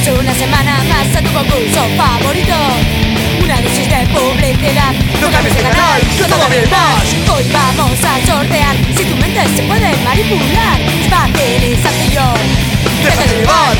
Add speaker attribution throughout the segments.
Speaker 1: Bienvenidos una semana más a tu concurso favorito. Una dosis de publicidad.
Speaker 2: No cambies de canal, que todo viene más.
Speaker 1: Hoy vamos a sortear. Si tu mente se puede manipular, es fácil y sencillo.
Speaker 2: Déjate llevar,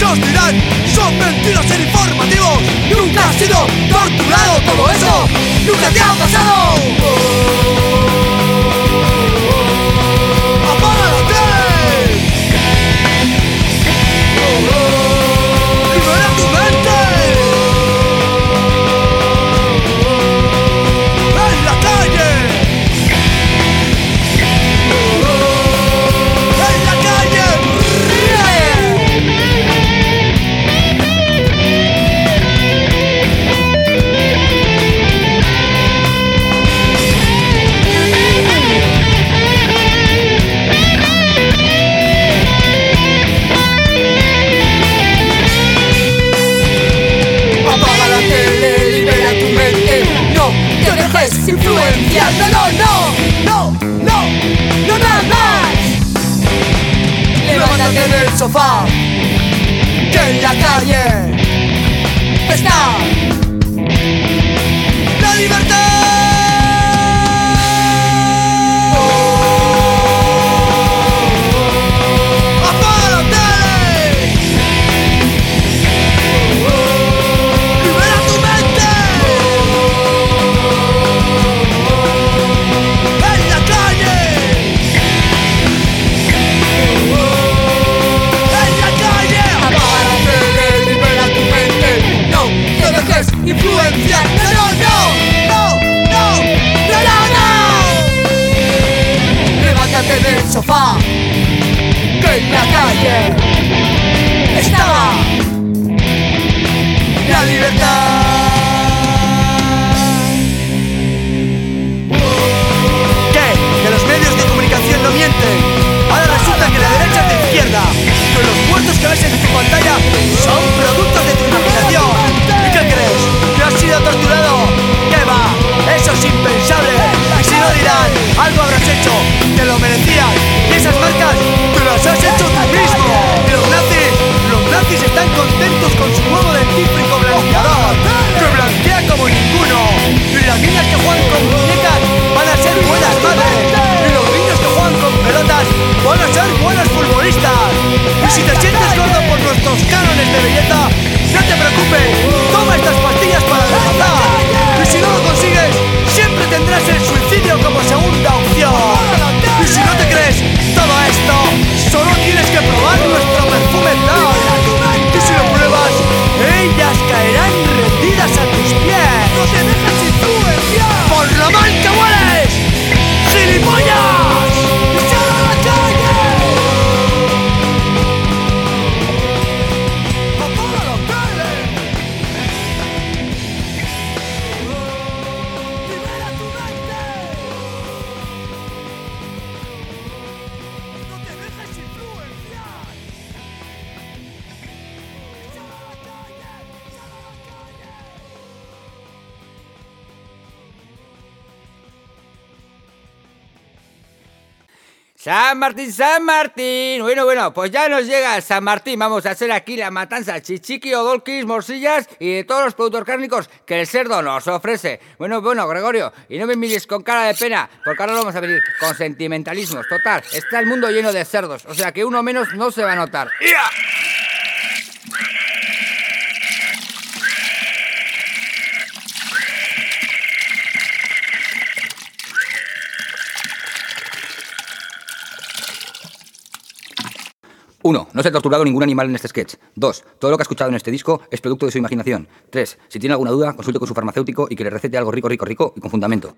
Speaker 2: aquello que os dirán son mentiras en informativos. Nunca has sido torturado todo eso. Nunca te ha pasado.
Speaker 1: No
Speaker 3: San Martín, San Martín. Bueno, bueno, pues ya nos llega San Martín. Vamos a hacer aquí la matanza chichiqui, odolquis, morcillas y de todos los productos cárnicos que el cerdo nos ofrece. Bueno, bueno, Gregorio, y no me mires con cara de pena, porque ahora lo vamos a venir con sentimentalismos. Total, está el mundo lleno de cerdos, o sea que uno menos no se va a notar. 1. No se ha torturado ningún animal en este sketch. 2. Todo lo que ha escuchado en este disco es producto de su imaginación. 3. Si tiene alguna duda, consulte con su farmacéutico y que le recete algo rico, rico, rico y con fundamento.